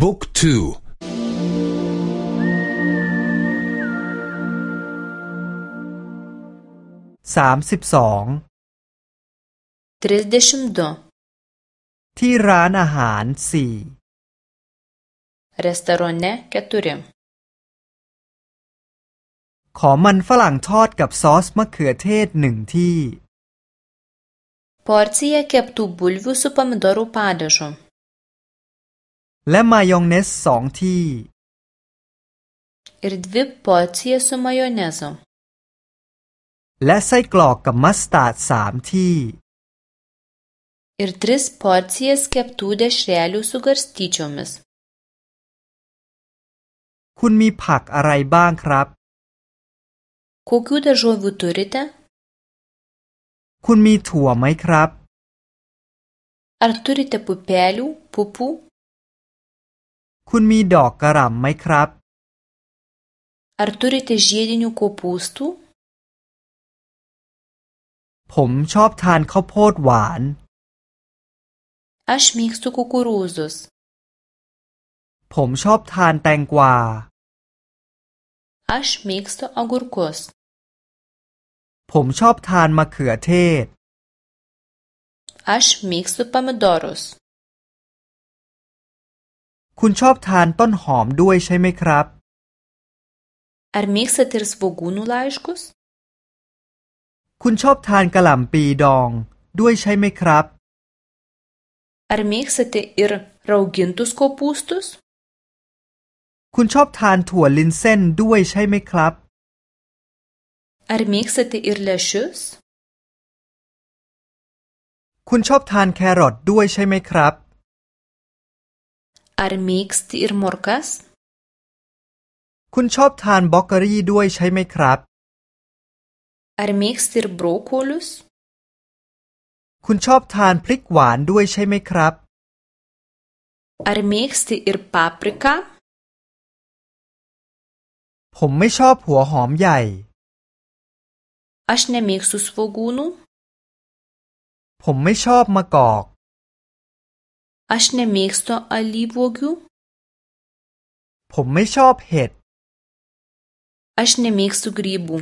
บุ๊กทูสามสิบสองที่ร้านอาหารสี่ Restorane keturi ขอมันฝรั่งทอดกับซอสมะเขือเทศหนึ่งที่ Porcija keptų bulvių su pomidorų padažu และมายองเนสสองที่ ir dvi porcijas su majonezu และไส้กรอกกับมัสตาร์ดสามที่ ir tris porcijas keptų dešrelių su garstyčiomis คุณมีผักอะไรบ้างครับ kokių daržovių turite คุณมีถั่วไหมครับ ar turite pupelių pupų คุณมีดอกกระหล่ำไหมครับ ar turite žiedinių kopūstų ผมชอบทานข้าวโพดหวาน aš mėgstu kukurūzus ผมชอบทานแตงกวา aš mėgstu agurkus ผมชอบทานมะเขือเทศ aš mėgstu pomidorus คุณชอบทานต้นหอมด้วยใช่ไหมครับ ar mėgstate ir svogūnų laiškus คุณชอบทานกระหล่ำปีดองด้วยใช่ไหมครับ ar mėgstate ir raugintus kopūstus คุณชอบทานถั่วลินเส้นด้วยใช่ไหมครับ ar mėgstate ir lęšius คุณชอบทานแครอทด้วยใช่ไหมครับ ar mėgsti ir morkas คุณชอบทานบล็อกเกอรี่ด้วยใช่ไหมครับ ar mėgsti ir brokolius คุณชอบทานพริกหวานด้วยใช่ไหมครับ ar mėgsti ir papriką ผมไม่ชอบหัวหอมใหญ่ aš nemėgstu svogūnų ผมไม่ชอบมะกอก aš nemėgstu alyvuogių ผมไม่ชอบเห็ด aš nemėgstu grybų